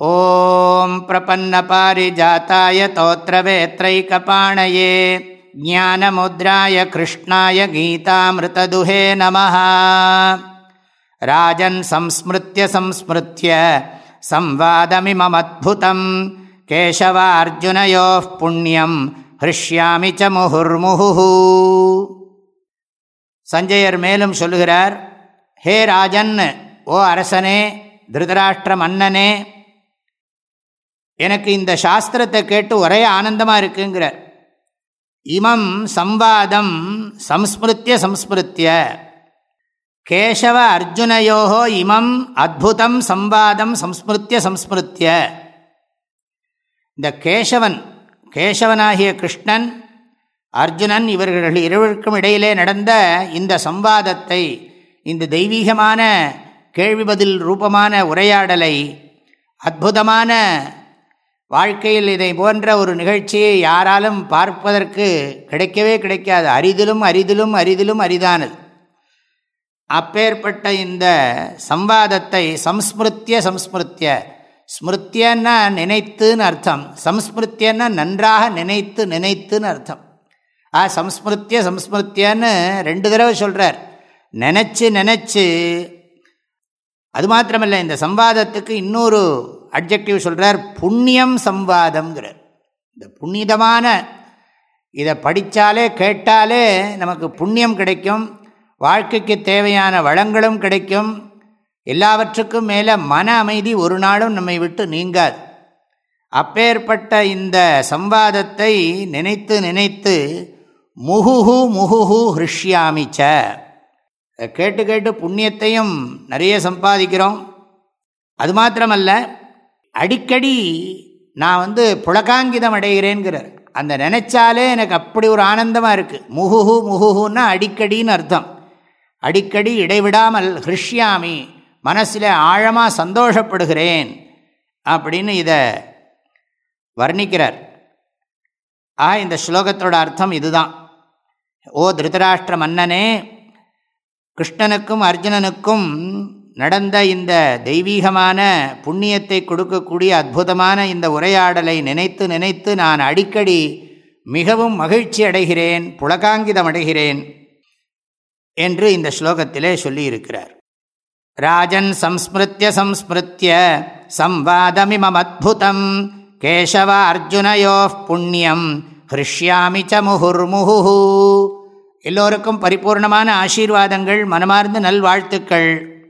ॐ प्रपन्नपारिजाताय तोत्रवेत्रैकपाणये ज्ञानमुद्राय कृष्णाय गीतामृतदुहे नमः राजन् संस्मृत्य संस्मृत्य संवादमिममद्भुतं केशवार्जुनयोः पुण्यं हृष्यामि च मुहुर्मुहुः சஞ்சயர் மேலும் சொல்லுகிறார் ஹே ராஜன் ஓ அரசனே திருதராஷ்டிர மன்னனே எனக்கு இந்த சாஸ்திரத்தை கேட்டு ஒரே ஆனந்தமாக இருக்குங்கிறார். இமம் சம்வாதம் சம்ஸ்மிருத்திய சம்ஸ்மிருத்திய கேசவ அர்ஜுனையோ இமம் அத்புதம் சம்வாதம் சம்ஸ்மிருத்திய சம்ஸ்மிருத்திய இந்த கேசவன் கேசவனாகிய கிருஷ்ணன் அர்ஜுனன் இவர்கள் இருவருக்கும் இடையிலே நடந்த இந்த சம்வாதத்தை இந்த தெய்வீகமான கேள்வி பதில் ரூபமான உரையாடலை அற்புதமான வாழ்க்கையில் இதை போன்ற ஒரு நிகழ்ச்சியை யாராலும் பார்ப்பதற்கு கிடைக்கவே கிடைக்காது. அரிதிலும் அரிதிலும் அரிதிலும் அரிதானது. அப்பேற்பட்ட இந்த சம்வாதத்தை சம்ஸ்மிருத்திய சம்ஸ்மிருத்திய ஸ்மிருத்தியன்னா நினைத்துன்னு அர்த்தம். சம்ஸ்மிருத்தியன்னா நன்றாக நினைத்து நினைத்துன்னு அர்த்தம். ஆ சம்ஸ்மிருத்திய சம்ஸ்மிருத்தியன்னு ரெண்டு தடவை சொல்கிறார் நினச்சி நினச்சி. அது மாத்திரமில்லை இந்த சம்வாதத்துக்கு இன்னொரு அப்ஜெக்டிவ் சொல்கிறார் புண்ணியம் சம்வாதம்ங்கிறார். இந்த புண்ணிதமான இதை படித்தாலே கேட்டாலே நமக்கு புண்ணியம் கிடைக்கும் வாழ்க்கைக்கு தேவையான வளங்களும் கிடைக்கும் எல்லாவற்றுக்கும் மேலே மன அமைதி ஒரு நாளும் நம்மை விட்டு நீங்காது. அப்பேற்பட்ட இந்த சம்வாதத்தை நினைத்து நினைத்து முகுஹு முகுஹு ஹிருஷ்யாமிச்ச கேட்டு கேட்டு புண்ணியத்தையும் நிறைய சம்பாதிக்கிறோம். அது மாத்திரமல்ல அடிக்கடி நான் வந்து புலகாங்கிதம் அடைகிறேங்கிறார் அந்த நினைச்சாலே எனக்கு அப்படி ஒரு ஆனந்தமாக இருக்குது முகுஹு முகுஹுன்னா அடிக்கடின்னு அர்த்தம். அடிக்கடி இடைவிடாமல் ஹிருஷ்யாமி மனசில் ஆழமாக சந்தோஷப்படுகிறேன் அப்படின்னு இதை வர்ணிக்கிறார். ஆ இந்த ஸ்லோகத்தோட அர்த்தம் இதுதான். ஓ திருதராஷ்டிர மன்னனே கிருஷ்ணனுக்கும் அர்ஜுனனுக்கும் நடந்த இந்த தெய்வீகமான புண்ணியத்தை கொடுக்கக்கூடிய அற்புதமான இந்த உரையாடலை நினைத்து நினைத்து நான் அடிக்கடி மிகவும் மகிழ்ச்சி அடைகிறேன் புலகாங்கிதம் அடைகிறேன் என்று இந்த ஸ்லோகத்திலே சொல்லியிருக்கிறார். ராஜன் சம்ஸ்மிருத்திய சம்ஸ்மிருத்திய சம்வாதமிமமத்புதம் கேசவ அர்ஜுனயோ புண்ணியம் ஹிருஷ்யாமி ச முகுர்முகு எல்லோருக்கும் பரிபூர்ணமான ஆசீர்வாதங்கள் மனமார்ந்த நல்வாழ்த்துக்கள்.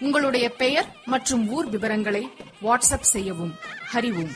உங்களுடைய பெயர் மற்றும் ஊர் விவரங்களை வாட்ஸ்அப் செய்யவும் ஹரிவோம்